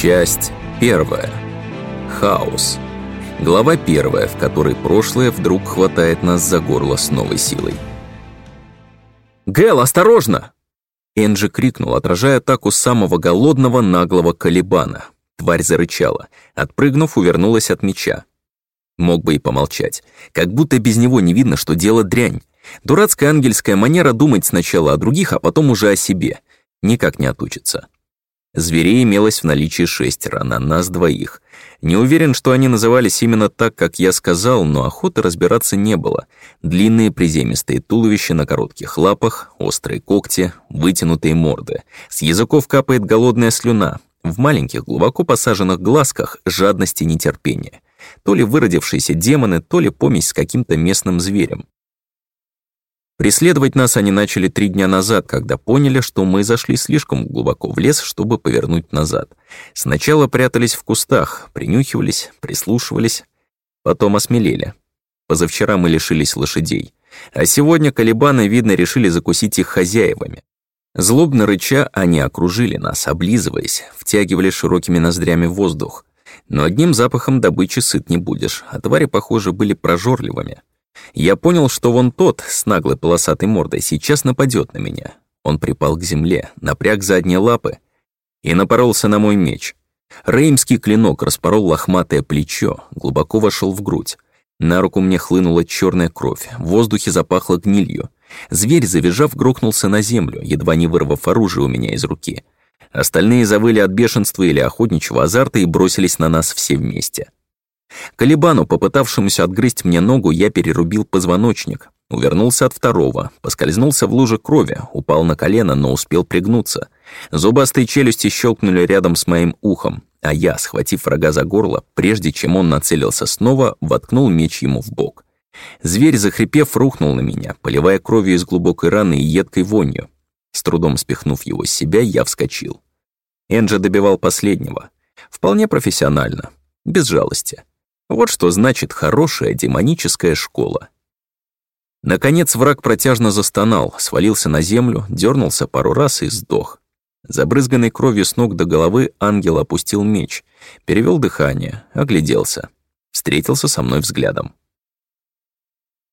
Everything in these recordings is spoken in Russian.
Часть первая. Хаос. Глава первая, в которой прошлое вдруг хватает нас за горло с новой силой. «Гэл, осторожно!» Энджи крикнул, отражая атаку самого голодного наглого Калибана. Тварь зарычала. Отпрыгнув, увернулась от меча. Мог бы и помолчать. Как будто без него не видно, что дело дрянь. Дурацкая ангельская манера думать сначала о других, а потом уже о себе. Никак не отучится. Зверей имелось в наличии шестеро, на нас двоих. Не уверен, что они назывались именно так, как я сказал, но охоты разбираться не было. Длинные приземистые туловища на коротких лапах, острые когти, вытянутые морды. С языков капает голодная слюна. В маленьких, глубоко посаженных глазках жадность и нетерпение. То ли выродившиеся демоны, то ли помесь с каким-то местным зверем. Преследовать нас они начали три дня назад, когда поняли, что мы зашли слишком глубоко в лес, чтобы повернуть назад. Сначала прятались в кустах, принюхивались, прислушивались, потом осмелели. Позавчера мы лишились лошадей, а сегодня колебаны, видно, решили закусить их хозяевами. Злобно рыча, они окружили нас, облизываясь, втягивали широкими ноздрями воздух. Но одним запахом добычи сыт не будешь, а твари, похоже, были прожорливыми. Я понял, что вон тот, с наглой полосатой мордой, сейчас нападет на меня. Он припал к земле, напряг задние лапы и напоролся на мой меч. Реймский клинок распорол лохматое плечо, глубоко вошел в грудь. На руку мне хлынула черная кровь, в воздухе запахло гнилью. Зверь, завизжав, грохнулся на землю, едва не вырвав оружие у меня из руки. Остальные завыли от бешенства или охотничьего азарта и бросились на нас все вместе. Калибану, попытавшемуся отгрызть мне ногу, я перерубил позвоночник. Увернулся от второго, поскользнулся в луже крови, упал на колено, но успел пригнуться. Зубастые челюсти щелкнули рядом с моим ухом, а я, схватив врага за горло, прежде чем он нацелился снова, воткнул меч ему в бок. Зверь, захрипев, рухнул на меня, поливая кровью из глубокой раны и едкой вонью. С трудом спихнув его с себя, я вскочил. Энджи добивал последнего. Вполне профессионально, без жалости. Вот что значит хорошая демоническая школа. Наконец враг протяжно застонал, свалился на землю, дернулся пару раз и сдох. Забрызганный кровью с ног до головы ангел опустил меч, перевел дыхание, огляделся. Встретился со мной взглядом.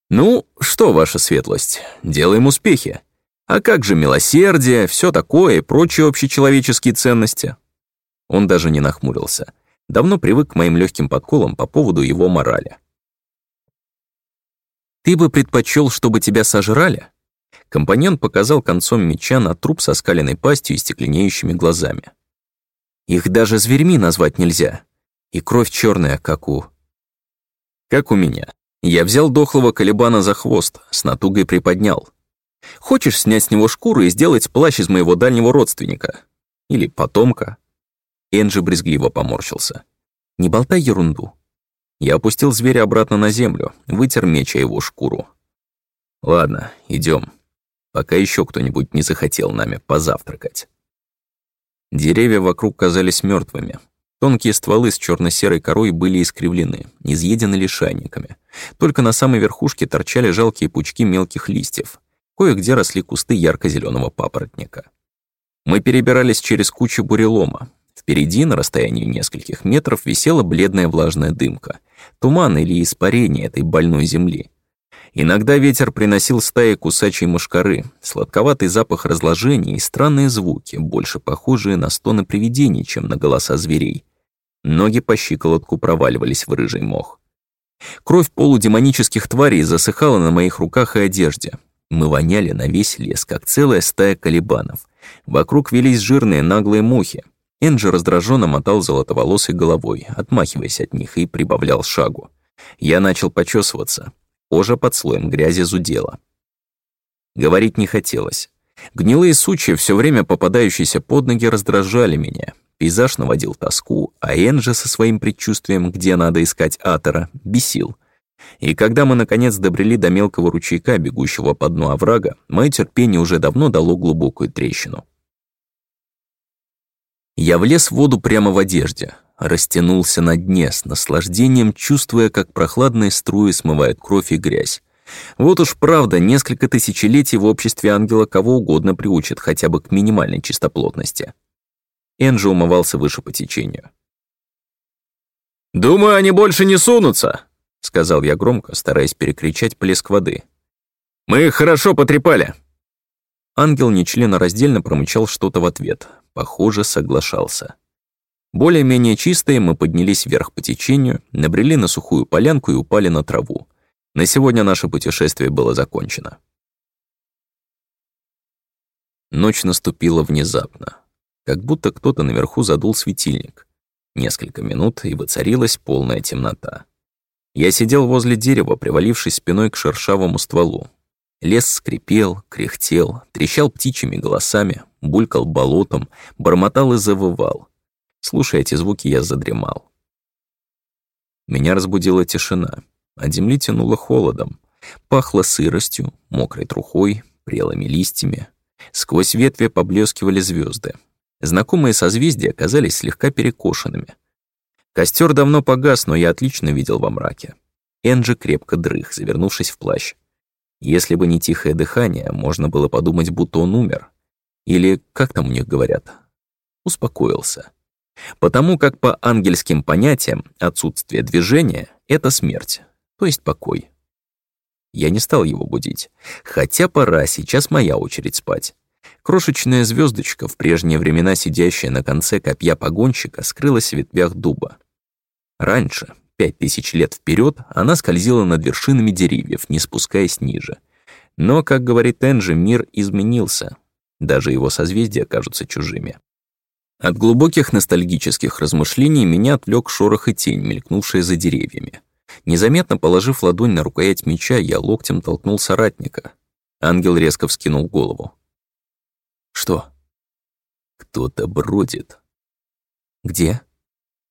«Ну, что, ваша светлость, делаем успехи. А как же милосердие, все такое и прочие общечеловеческие ценности?» Он даже не нахмурился давно привык к моим легким подколам по поводу его морали. «Ты бы предпочел, чтобы тебя сожрали?» Компаньон показал концом меча на труп со скаленной пастью и стекленеющими глазами. «Их даже зверьми назвать нельзя. И кровь черная, как у...» «Как у меня. Я взял дохлого колебана за хвост, с натугой приподнял. Хочешь снять с него шкуру и сделать плащ из моего дальнего родственника? Или потомка?» Энджи брезгливо поморщился. «Не болтай ерунду». Я опустил зверя обратно на землю, вытер меч о его шкуру. «Ладно, идем, пока еще кто-нибудь не захотел нами позавтракать». Деревья вокруг казались мертвыми. Тонкие стволы с черно серой корой были искривлены, изъедены лишайниками. Только на самой верхушке торчали жалкие пучки мелких листьев. Кое-где росли кусты ярко зеленого папоротника. Мы перебирались через кучу бурелома, Впереди, на расстоянии нескольких метров, висела бледная влажная дымка. Туман или испарение этой больной земли. Иногда ветер приносил стаи кусачей мушкары, сладковатый запах разложения и странные звуки, больше похожие на стоны привидений, чем на голоса зверей. Ноги по щиколотку проваливались в рыжий мох. Кровь полудемонических тварей засыхала на моих руках и одежде. Мы воняли на весь лес, как целая стая калибанов. Вокруг велись жирные наглые мухи, Энджи раздраженно мотал золотоволосой головой, отмахиваясь от них, и прибавлял шагу. Я начал почесываться. Кожа под слоем грязи зудела. Говорить не хотелось. Гнилые сучья, все время попадающиеся под ноги, раздражали меня. Пейзаж наводил тоску, а Энджи со своим предчувствием, где надо искать Атора, бесил. И когда мы, наконец, добрели до мелкого ручейка, бегущего по дну оврага, мое терпение уже давно дало глубокую трещину. Я влез в воду прямо в одежде, растянулся на дне с наслаждением, чувствуя, как прохладные струи смывают кровь и грязь. Вот уж правда, несколько тысячелетий в обществе ангела кого угодно приучат хотя бы к минимальной чистоплотности. Энджи умывался выше по течению. «Думаю, они больше не сунутся», — сказал я громко, стараясь перекричать плеск воды. «Мы их хорошо потрепали». Ангел нечленораздельно промычал что-то в ответ. Похоже, соглашался. Более-менее чистые мы поднялись вверх по течению, набрели на сухую полянку и упали на траву. На сегодня наше путешествие было закончено. Ночь наступила внезапно. Как будто кто-то наверху задул светильник. Несколько минут, и воцарилась полная темнота. Я сидел возле дерева, привалившись спиной к шершавому стволу. Лес скрипел, кряхтел, трещал птичьими голосами, булькал болотом, бормотал и завывал. Слушая эти звуки, я задремал. Меня разбудила тишина. От земли тянуло холодом. Пахло сыростью, мокрой трухой, прелыми листьями. Сквозь ветви поблескивали звезды. Знакомые созвездия оказались слегка перекошенными. Костер давно погас, но я отлично видел во мраке. Энджи крепко дрых, завернувшись в плащ. Если бы не тихое дыхание, можно было подумать, будто он умер. Или, как там у них говорят, успокоился. Потому как по ангельским понятиям отсутствие движения — это смерть, то есть покой. Я не стал его будить. Хотя пора, сейчас моя очередь спать. Крошечная звездочка, в прежние времена сидящая на конце копья погонщика, скрылась в ветвях дуба. Раньше, пять тысяч лет вперед, она скользила над вершинами деревьев, не спускаясь ниже. Но, как говорит Энджи, мир изменился. Даже его созвездия кажутся чужими. От глубоких ностальгических размышлений меня отвлек шорох и тень, мелькнувшая за деревьями. Незаметно положив ладонь на рукоять меча, я локтем толкнул соратника. Ангел резко вскинул голову. «Что?» «Кто-то бродит». «Где?»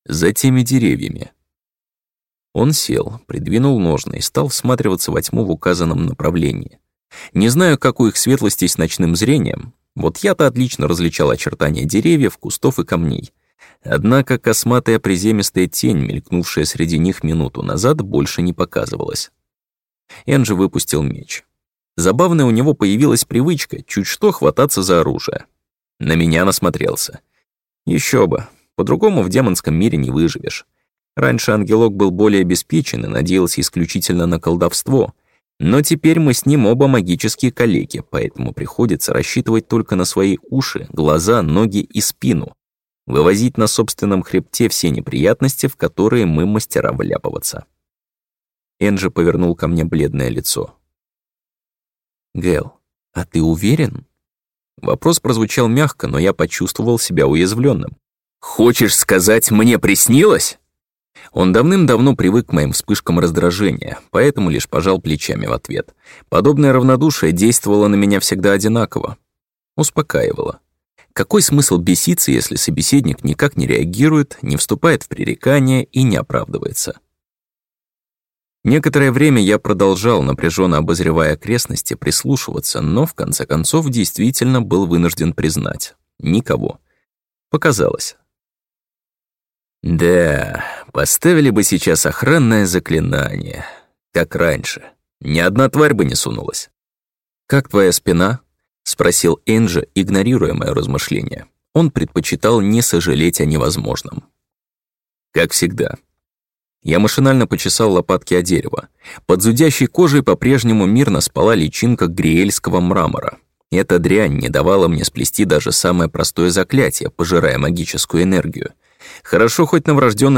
«За теми деревьями». Он сел, придвинул ножны и стал всматриваться во тьму в указанном направлении. Не знаю, как у их светлостей с ночным зрением, вот я-то отлично различал очертания деревьев, кустов и камней. Однако косматая приземистая тень, мелькнувшая среди них минуту назад, больше не показывалась. Энджи выпустил меч. Забавная у него появилась привычка чуть что хвататься за оружие. На меня насмотрелся. Еще бы, по-другому в демонском мире не выживешь. Раньше ангелок был более обеспечен и надеялся исключительно на колдовство, но теперь мы с ним оба магические калеки, поэтому приходится рассчитывать только на свои уши, глаза, ноги и спину, вывозить на собственном хребте все неприятности, в которые мы мастера вляпываться. Энджи повернул ко мне бледное лицо. «Гэл, а ты уверен?» Вопрос прозвучал мягко, но я почувствовал себя уязвленным. «Хочешь сказать, мне приснилось?» Он давным-давно привык к моим вспышкам раздражения, поэтому лишь пожал плечами в ответ. Подобное равнодушие действовало на меня всегда одинаково. Успокаивало. Какой смысл беситься, если собеседник никак не реагирует, не вступает в пререкание и не оправдывается? Некоторое время я продолжал, напряженно обозревая окрестности, прислушиваться, но в конце концов действительно был вынужден признать. Никого. Показалось. Да, поставили бы сейчас охранное заклинание, как раньше. Ни одна тварь бы не сунулась. «Как твоя спина?» — спросил Энджи, игнорируя мое размышление. Он предпочитал не сожалеть о невозможном. Как всегда. Я машинально почесал лопатки о дерево. Под зудящей кожей по-прежнему мирно спала личинка гриэльского мрамора. Эта дрянь не давала мне сплести даже самое простое заклятие, пожирая магическую энергию. Хорошо, хоть на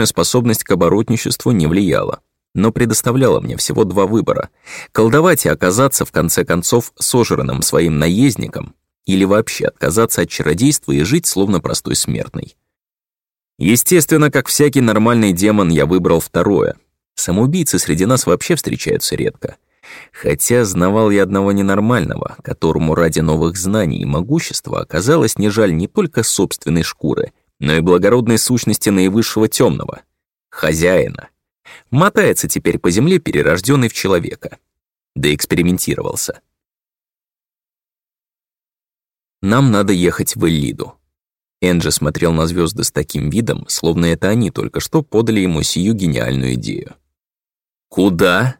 способность к оборотничеству не влияла но предоставляла мне всего два выбора — колдовать и оказаться, в конце концов, сожранным своим наездником или вообще отказаться от чародейства и жить словно простой смертный. Естественно, как всякий нормальный демон, я выбрал второе. Самоубийцы среди нас вообще встречаются редко. Хотя знавал я одного ненормального, которому ради новых знаний и могущества оказалось не жаль не только собственной шкуры, но и благородной сущности наивысшего темного — хозяина. Мотается теперь по земле, перерожденный в человека. Да экспериментировался. Нам надо ехать в Эллиду. Энджи смотрел на звезды с таким видом, словно это они только что подали ему сию гениальную идею. «Куда?»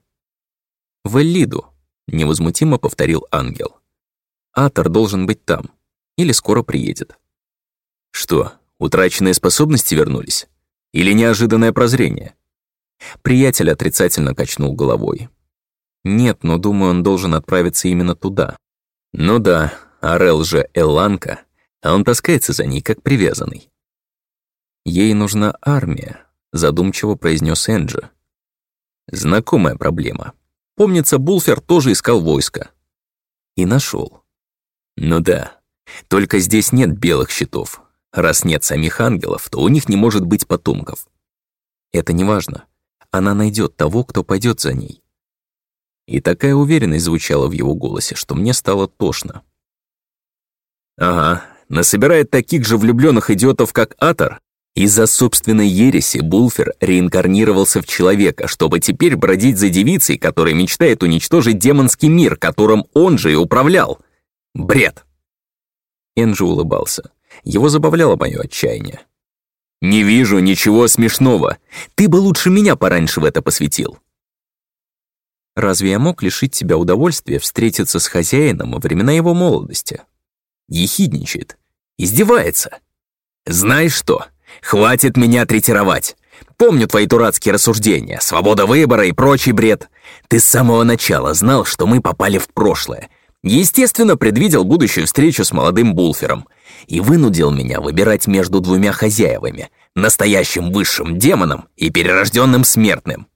«В Эллиду», — невозмутимо повторил ангел. «Атор должен быть там. Или скоро приедет». «Что, Утраченные способности вернулись? Или неожиданное прозрение?» Приятель отрицательно качнул головой. «Нет, но думаю, он должен отправиться именно туда». «Ну да, Арел же Эланка, а он таскается за ней, как привязанный». «Ей нужна армия», — задумчиво произнес Энджи. «Знакомая проблема. Помнится, Булфер тоже искал войско». И нашел. «Ну да, только здесь нет белых щитов. Раз нет самих ангелов, то у них не может быть потомков. Это не важно. Она найдет того, кто пойдет за ней. И такая уверенность звучала в его голосе, что мне стало тошно. Ага, насобирает таких же влюбленных идиотов, как Атор. Из-за собственной ереси Булфер реинкарнировался в человека, чтобы теперь бродить за девицей, которая мечтает уничтожить демонский мир, которым он же и управлял. Бред. Энджи улыбался. Его забавляло мое отчаяние. «Не вижу ничего смешного. Ты бы лучше меня пораньше в это посвятил». Разве я мог лишить тебя удовольствия встретиться с хозяином во времена его молодости? Ехидничает. Издевается. Знаешь что? Хватит меня третировать. Помню твои дурацкие рассуждения, свобода выбора и прочий бред. Ты с самого начала знал, что мы попали в прошлое. Естественно, предвидел будущую встречу с молодым Булфером и вынудил меня выбирать между двумя хозяевами, настоящим высшим демоном и перерожденным смертным.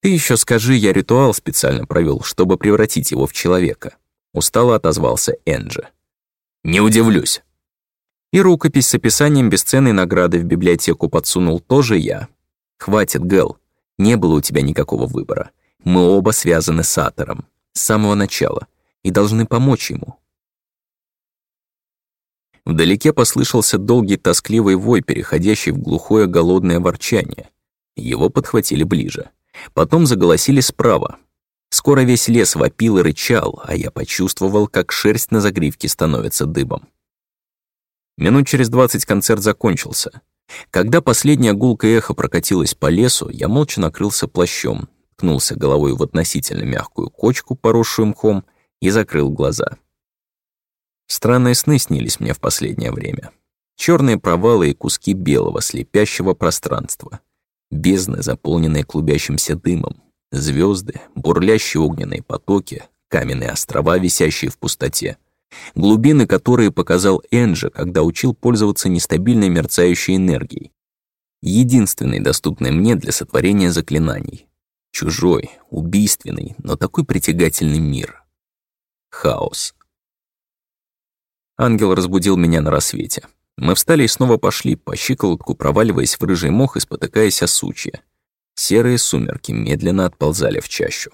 «Ты еще скажи, я ритуал специально провел, чтобы превратить его в человека», устало отозвался Энджи. «Не удивлюсь». И рукопись с описанием бесценной награды в библиотеку подсунул тоже я. «Хватит, Гэл, не было у тебя никакого выбора. Мы оба связаны с Атором, с самого начала, и должны помочь ему, Вдалеке послышался долгий тоскливый вой, переходящий в глухое голодное ворчание. Его подхватили ближе. Потом заголосили справа. Скоро весь лес вопил и рычал, а я почувствовал, как шерсть на загривке становится дыбом. Минут через двадцать концерт закончился. Когда последняя гулка эхо прокатилась по лесу, я молча накрылся плащом, ткнулся головой в относительно мягкую кочку, поросшую мхом, и закрыл глаза. Странные сны снились мне в последнее время. Черные провалы и куски белого слепящего пространства. Бездны, заполненные клубящимся дымом. Звезды, бурлящие огненные потоки, каменные острова, висящие в пустоте. Глубины, которые показал Энджи, когда учил пользоваться нестабильной мерцающей энергией. Единственный доступный мне для сотворения заклинаний. Чужой, убийственный, но такой притягательный мир. Хаос. Ангел разбудил меня на рассвете. Мы встали и снова пошли, по щиколотку проваливаясь в рыжий мох и спотыкаясь о сучья. Серые сумерки медленно отползали в чащу.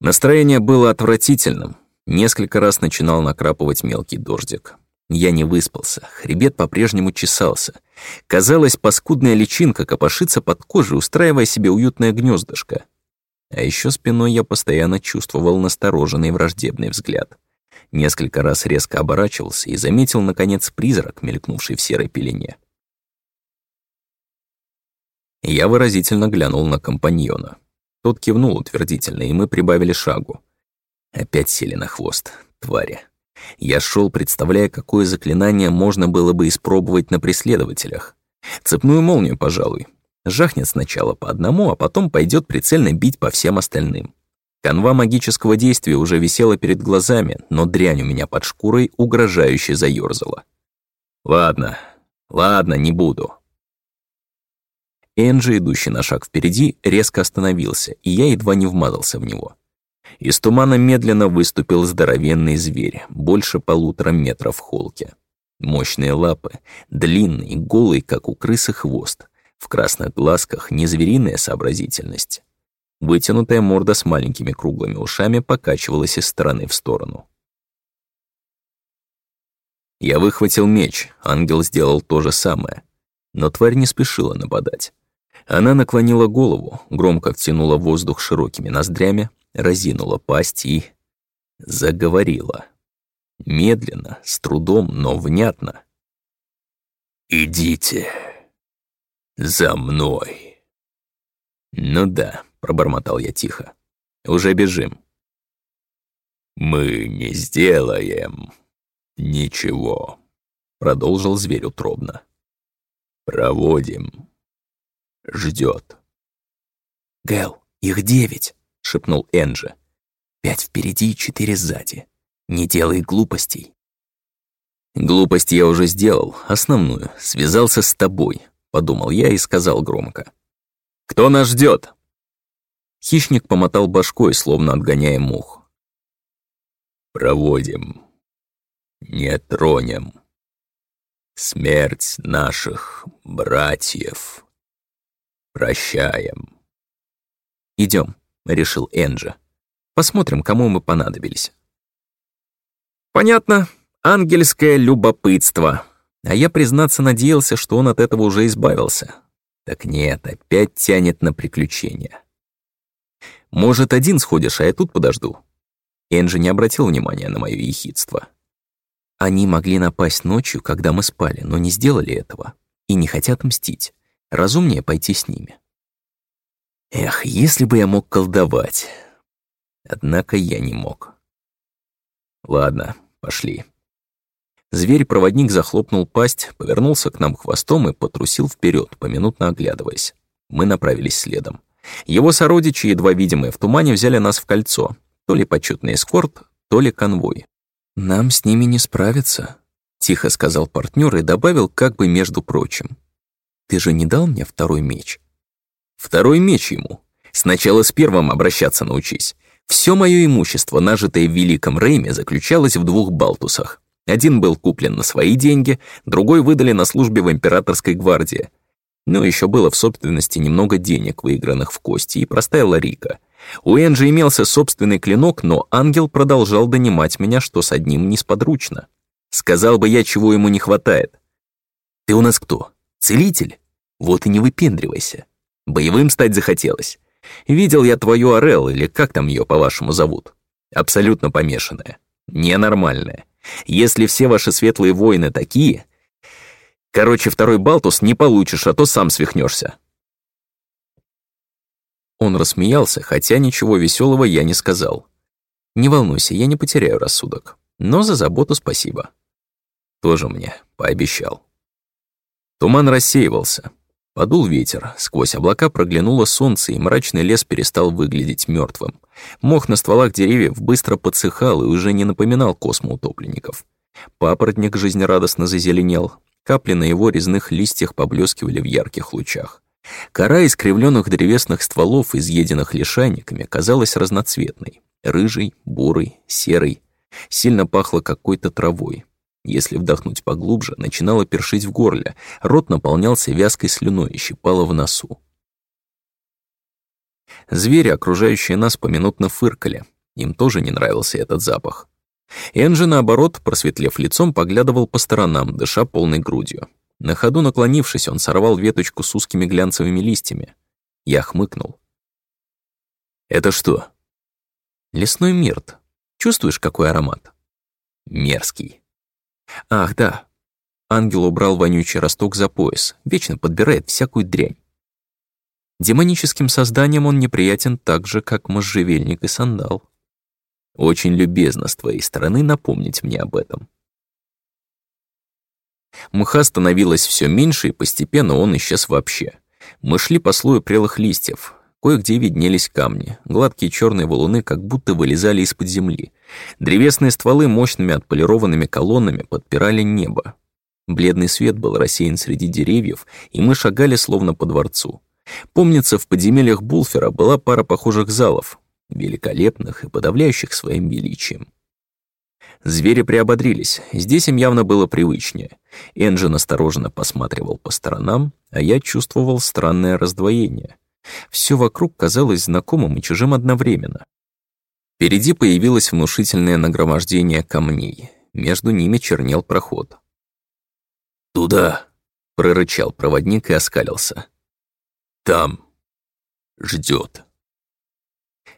Настроение было отвратительным. Несколько раз начинал накрапывать мелкий дождик. Я не выспался, хребет по-прежнему чесался. Казалось, паскудная личинка копошится под кожей, устраивая себе уютное гнездышко. А еще спиной я постоянно чувствовал настороженный враждебный взгляд. Несколько раз резко оборачивался и заметил, наконец, призрак, мелькнувший в серой пелене. Я выразительно глянул на компаньона. Тот кивнул утвердительно, и мы прибавили шагу. Опять сели на хвост, твари. Я шел, представляя, какое заклинание можно было бы испробовать на преследователях. Цепную молнию, пожалуй. Жахнет сначала по одному, а потом пойдет прицельно бить по всем остальным. Канва магического действия уже висела перед глазами, но дрянь у меня под шкурой угрожающе заёрзала. «Ладно, ладно, не буду». Энджи, идущий на шаг впереди, резко остановился, и я едва не вмазался в него. Из тумана медленно выступил здоровенный зверь, больше полутора метров в холке. Мощные лапы, длинный, голый, как у крысы, хвост. В красных глазках не звериная сообразительность, Вытянутая морда с маленькими круглыми ушами покачивалась из стороны в сторону. Я выхватил меч, ангел сделал то же самое. Но тварь не спешила нападать. Она наклонила голову, громко втянула воздух широкими ноздрями, разинула пасть и... заговорила. Медленно, с трудом, но внятно. «Идите за мной». Ну да, пробормотал я тихо. «Уже бежим». «Мы не сделаем «Ничего», — продолжил зверь утробно. «Проводим. Ждет. «Гэл, их девять», — шепнул Энджи. «Пять впереди и четыре сзади. Не делай глупостей». «Глупость я уже сделал, основную, связался с тобой», — подумал я и сказал громко. «Кто нас ждет? Хищник помотал башкой, словно отгоняя мух. «Проводим. Не тронем. Смерть наших братьев. Прощаем». Идем, решил Энджи. «Посмотрим, кому мы понадобились». «Понятно. Ангельское любопытство». А я, признаться, надеялся, что он от этого уже избавился. Так нет, опять тянет на приключения. Может, один сходишь, а я тут подожду. Энджи не обратил внимания на мое ехидство. Они могли напасть ночью, когда мы спали, но не сделали этого. И не хотят мстить. Разумнее пойти с ними. Эх, если бы я мог колдовать. Однако я не мог. Ладно, пошли. Зверь-проводник захлопнул пасть, повернулся к нам хвостом и потрусил вперед, поминутно оглядываясь. Мы направились следом. Его сородичи, едва видимые в тумане, взяли нас в кольцо. То ли почетный эскорт, то ли конвой. «Нам с ними не справиться», — тихо сказал партнер и добавил как бы между прочим. «Ты же не дал мне второй меч?» «Второй меч ему. Сначала с первым обращаться научись. Все мое имущество, нажитое в Великом Рейме, заключалось в двух балтусах. Один был куплен на свои деньги, другой выдали на службе в императорской гвардии. Но еще было в собственности немного денег, выигранных в кости, и простая ларика. У Энджи имелся собственный клинок, но ангел продолжал донимать меня, что с одним несподручно. Сказал бы я, чего ему не хватает. «Ты у нас кто? Целитель? Вот и не выпендривайся. Боевым стать захотелось. Видел я твою Орел, или как там ее по-вашему зовут? Абсолютно помешанная. Ненормальная. Если все ваши светлые воины такие, Короче, второй Балтус не получишь, а то сам свихнешься. Он рассмеялся, хотя ничего веселого я не сказал. Не волнуйся, я не потеряю рассудок. Но за заботу спасибо. Тоже мне пообещал. Туман рассеивался. Подул ветер, сквозь облака проглянуло солнце, и мрачный лес перестал выглядеть мертвым. Мох на стволах деревьев быстро подсыхал и уже не напоминал космоутопленников. Папоротник жизнерадостно зазеленел, Капли на его резных листьях поблескивали в ярких лучах. Кора искривленных древесных стволов, изъеденных лишайниками, казалась разноцветной. Рыжий, бурый, серый. Сильно пахло какой-то травой. Если вдохнуть поглубже, начинало першить в горле, рот наполнялся вязкой слюной и щипало в носу. Звери, окружающие нас, поминутно фыркали. Им тоже не нравился этот запах. Энджи, наоборот, просветлев лицом, поглядывал по сторонам, дыша полной грудью. На ходу наклонившись, он сорвал веточку с узкими глянцевыми листьями. Я хмыкнул. «Это что?» «Лесной мирт. Чувствуешь, какой аромат?» «Мерзкий». «Ах, да». Ангел убрал вонючий росток за пояс, вечно подбирает всякую дрянь. Демоническим созданием он неприятен так же, как можжевельник и сандал. Очень любезно с твоей стороны напомнить мне об этом. Мха становилось все меньше, и постепенно он исчез вообще. Мы шли по слою прелых листьев. Кое-где виднелись камни. Гладкие черные валуны как будто вылезали из-под земли. Древесные стволы мощными отполированными колоннами подпирали небо. Бледный свет был рассеян среди деревьев, и мы шагали словно по дворцу. Помнится, в подземельях Булфера была пара похожих залов, великолепных и подавляющих своим величием. Звери приободрились, здесь им явно было привычнее. Энджин осторожно посматривал по сторонам, а я чувствовал странное раздвоение. Все вокруг казалось знакомым и чужим одновременно. Впереди появилось внушительное нагромождение камней. Между ними чернел проход. «Туда!» — прорычал проводник и оскалился. «Там! ждет.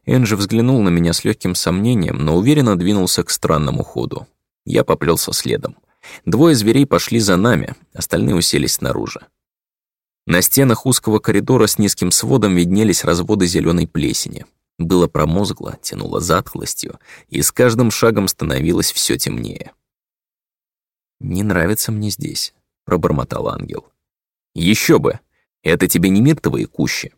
Энджи взглянул на меня с легким сомнением, но уверенно двинулся к странному ходу. Я поплелся следом. Двое зверей пошли за нами, остальные уселись снаружи. На стенах узкого коридора с низким сводом виднелись разводы зеленой плесени. Было промозгло, тянуло затхлостью, и с каждым шагом становилось все темнее. «Не нравится мне здесь», — пробормотал ангел. Еще бы! Это тебе не миртовые кущи.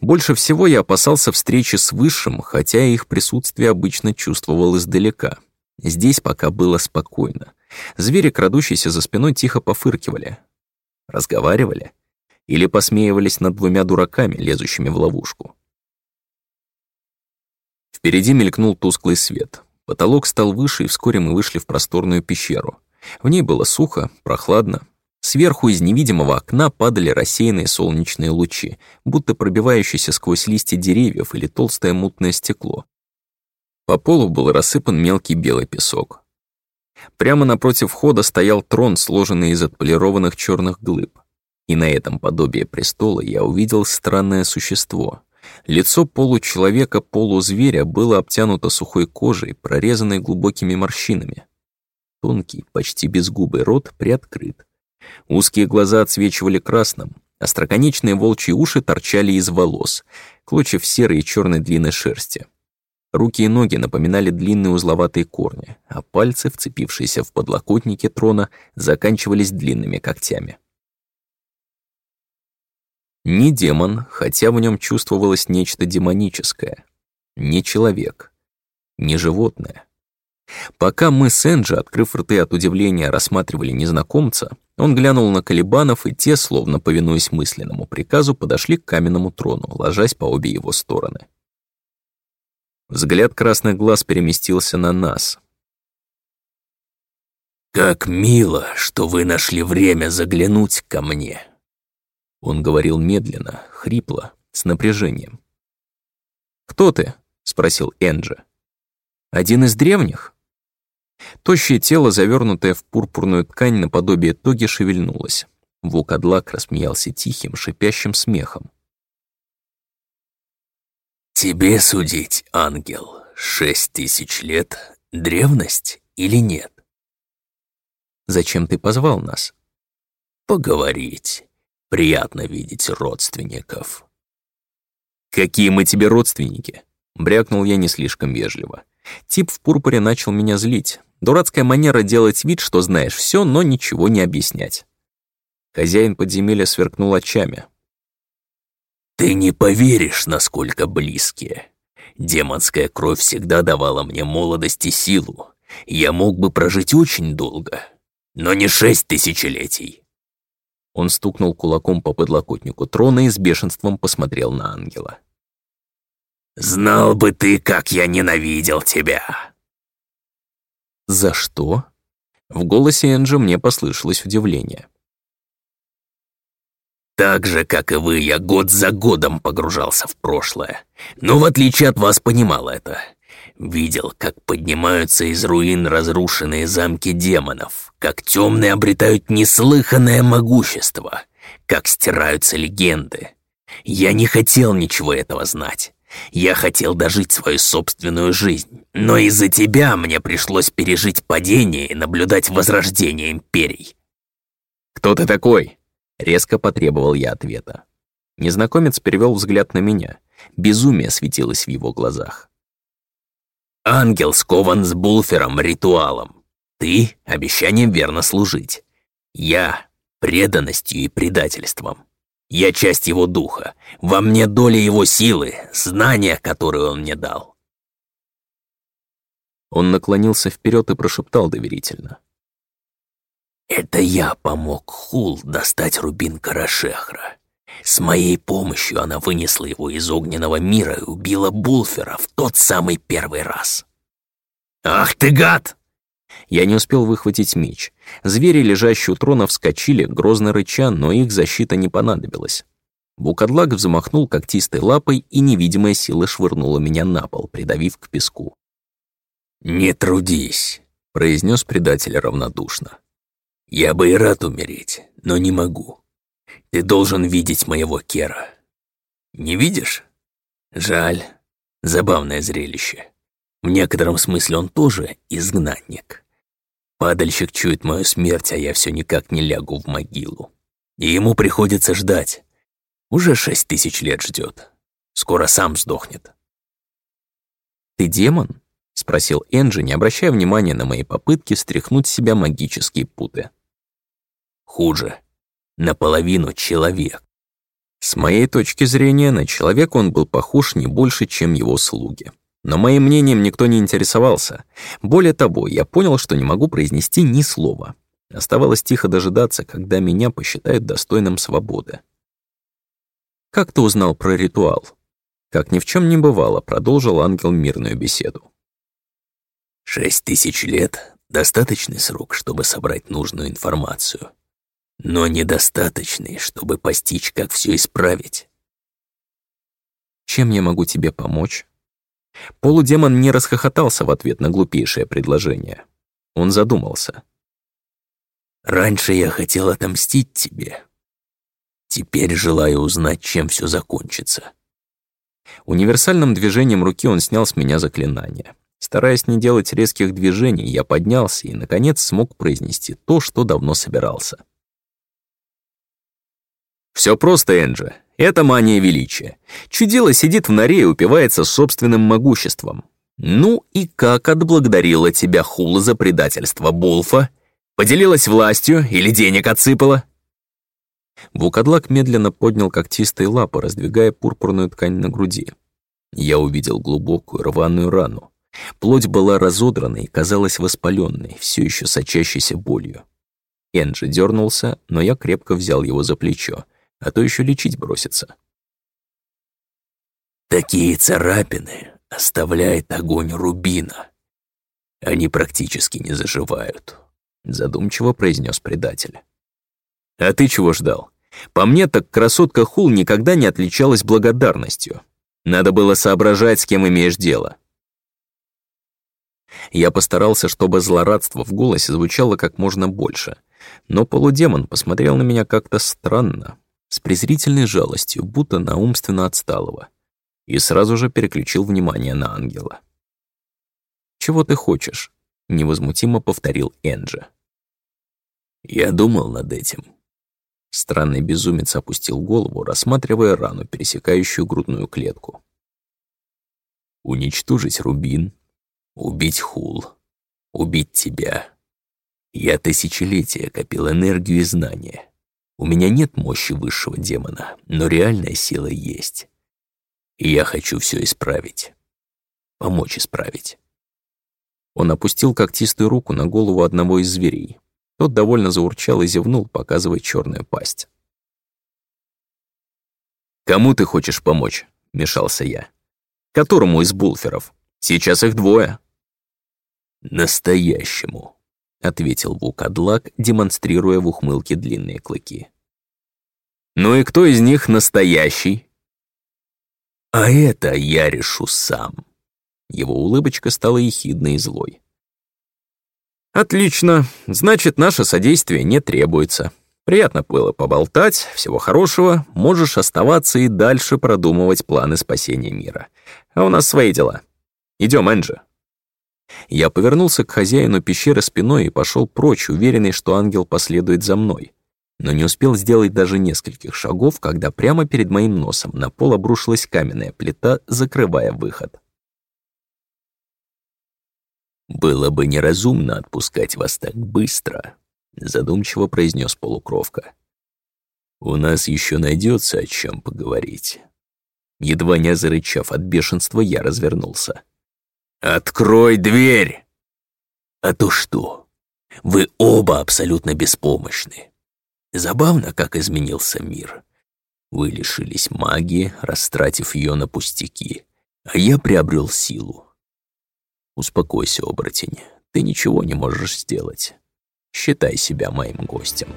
Больше всего я опасался встречи с Высшим, хотя их присутствие обычно чувствовал издалека. Здесь пока было спокойно. Звери, крадущиеся за спиной, тихо пофыркивали. Разговаривали? Или посмеивались над двумя дураками, лезущими в ловушку? Впереди мелькнул тусклый свет. Потолок стал выше, и вскоре мы вышли в просторную пещеру. В ней было сухо, прохладно. Сверху из невидимого окна падали рассеянные солнечные лучи, будто пробивающиеся сквозь листья деревьев или толстое мутное стекло. По полу был рассыпан мелкий белый песок. Прямо напротив входа стоял трон, сложенный из отполированных черных глыб. И на этом подобие престола я увидел странное существо. Лицо получеловека, полузверя было обтянуто сухой кожей, прорезанной глубокими морщинами. Тонкий, почти безгубый рот приоткрыт. Узкие глаза отсвечивали красным, остроконечные волчьи уши торчали из волос, клочев серой и черной длинной шерсти. Руки и ноги напоминали длинные узловатые корни, а пальцы, вцепившиеся в подлокотники трона, заканчивались длинными когтями. Не демон, хотя в нем чувствовалось нечто демоническое. Не человек. Не животное. Пока мы с Энджи, открыв рты от удивления, рассматривали незнакомца, он глянул на Калибанов, и те, словно повинуясь мысленному приказу, подошли к каменному трону, ложась по обе его стороны. Взгляд красных глаз переместился на нас. «Как мило, что вы нашли время заглянуть ко мне!» Он говорил медленно, хрипло, с напряжением. «Кто ты?» — спросил Энджи. «Один из древних?» Тощее тело, завернутое в пурпурную ткань наподобие тоги, шевельнулось. Вукадлак рассмеялся тихим, шипящим смехом. «Тебе судить, ангел, шесть тысяч лет — древность или нет?» «Зачем ты позвал нас?» «Поговорить. Приятно видеть родственников». «Какие мы тебе родственники?» — брякнул я не слишком вежливо. Тип в пурпуре начал меня злить. Дурацкая манера делать вид, что знаешь все, но ничего не объяснять. Хозяин подземелья сверкнул очами. Ты не поверишь, насколько близкие. Демонская кровь всегда давала мне молодость и силу. Я мог бы прожить очень долго, но не шесть тысячелетий. Он стукнул кулаком по подлокотнику трона и с бешенством посмотрел на ангела. «Знал бы ты, как я ненавидел тебя!» «За что?» В голосе Энджи мне послышалось удивление. Так же, как и вы, я год за годом погружался в прошлое. Но в отличие от вас понимал это. Видел, как поднимаются из руин разрушенные замки демонов, как темные обретают неслыханное могущество, как стираются легенды. Я не хотел ничего этого знать. Я хотел дожить свою собственную жизнь, но из-за тебя мне пришлось пережить падение и наблюдать возрождение империй. «Кто ты такой?» Резко потребовал я ответа. Незнакомец перевел взгляд на меня. Безумие светилось в его глазах. «Ангел скован с Булфером ритуалом. Ты — обещанием верно служить. Я — преданностью и предательством. Я часть его духа. Во мне доля его силы, знания, которые он мне дал». Он наклонился вперед и прошептал доверительно. Это я помог Хул достать рубин Карашехра. С моей помощью она вынесла его из огненного мира и убила Булфера в тот самый первый раз. «Ах ты гад!» Я не успел выхватить меч. Звери, лежащие у трона, вскочили, грозно рыча, но их защита не понадобилась. Букадлак взмахнул когтистой лапой, и невидимая сила швырнула меня на пол, придавив к песку. «Не трудись», — произнес предатель равнодушно. Я бы и рад умереть, но не могу. Ты должен видеть моего Кера. Не видишь? Жаль. Забавное зрелище. В некотором смысле он тоже изгнанник. Падальщик чует мою смерть, а я все никак не лягу в могилу. И ему приходится ждать. Уже шесть тысяч лет ждет. Скоро сам сдохнет. Ты демон? — спросил Энджи, не обращая внимания на мои попытки стряхнуть с себя магические путы. «Хуже. Наполовину человек». С моей точки зрения, на человека он был похож не больше, чем его слуги. Но моим мнением никто не интересовался. Более того, я понял, что не могу произнести ни слова. Оставалось тихо дожидаться, когда меня посчитают достойным свободы. «Как ты узнал про ритуал?» Как ни в чем не бывало, продолжил ангел мирную беседу. «Шесть тысяч лет — достаточный срок, чтобы собрать нужную информацию, но недостаточный, чтобы постичь, как все исправить». «Чем я могу тебе помочь?» Полудемон не расхохотался в ответ на глупейшее предложение. Он задумался. «Раньше я хотел отомстить тебе. Теперь желаю узнать, чем все закончится». Универсальным движением руки он снял с меня заклинание. Стараясь не делать резких движений, я поднялся и, наконец, смог произнести то, что давно собирался. Все просто, Энджи. Это мания величия. Чудило сидит в норе и упивается собственным могуществом. Ну и как отблагодарила тебя Хула за предательство Болфа? Поделилась властью или денег отсыпала? Вукадлак медленно поднял когтистые лапы, раздвигая пурпурную ткань на груди. Я увидел глубокую рваную рану. Плоть была разодрана и казалась воспаленной, все еще сочащейся болью. Энджи дернулся, но я крепко взял его за плечо, а то еще лечить бросится. Такие царапины оставляет огонь рубина. Они практически не заживают, задумчиво произнес предатель. А ты чего ждал? По мне, так красотка Хул никогда не отличалась благодарностью. Надо было соображать, с кем имеешь дело. Я постарался, чтобы злорадство в голосе звучало как можно больше, но полудемон посмотрел на меня как-то странно, с презрительной жалостью, будто на умственно отсталого, и сразу же переключил внимание на ангела. «Чего ты хочешь?» — невозмутимо повторил Энджи. «Я думал над этим», Странный безумец опустил голову, рассматривая рану, пересекающую грудную клетку. «Уничтожить Рубин, убить Хул, убить тебя. Я тысячелетия копил энергию и знания. У меня нет мощи высшего демона, но реальная сила есть. И я хочу все исправить. Помочь исправить». Он опустил когтистую руку на голову одного из зверей. Тот довольно заурчал и зевнул, показывая черную пасть. «Кому ты хочешь помочь?» — мешался я. «Которому из булферов? Сейчас их двое». «Настоящему», — ответил Вукадлак, демонстрируя в ухмылке длинные клыки. «Ну и кто из них настоящий?» «А это я решу сам». Его улыбочка стала ехидной и злой. «Отлично. Значит, наше содействие не требуется. Приятно было поболтать, всего хорошего. Можешь оставаться и дальше продумывать планы спасения мира. А у нас свои дела. Идем, Энджи». Я повернулся к хозяину пещеры спиной и пошел прочь, уверенный, что ангел последует за мной. Но не успел сделать даже нескольких шагов, когда прямо перед моим носом на пол обрушилась каменная плита, закрывая выход. «Было бы неразумно отпускать вас так быстро», — задумчиво произнес полукровка. «У нас еще найдется о чем поговорить». Едва не зарычав от бешенства, я развернулся. «Открой дверь!» «А то что? Вы оба абсолютно беспомощны. Забавно, как изменился мир. Вы лишились магии, растратив ее на пустяки, а я приобрел силу. Успокойся, оборотень, ты ничего не можешь сделать. Считай себя моим гостем».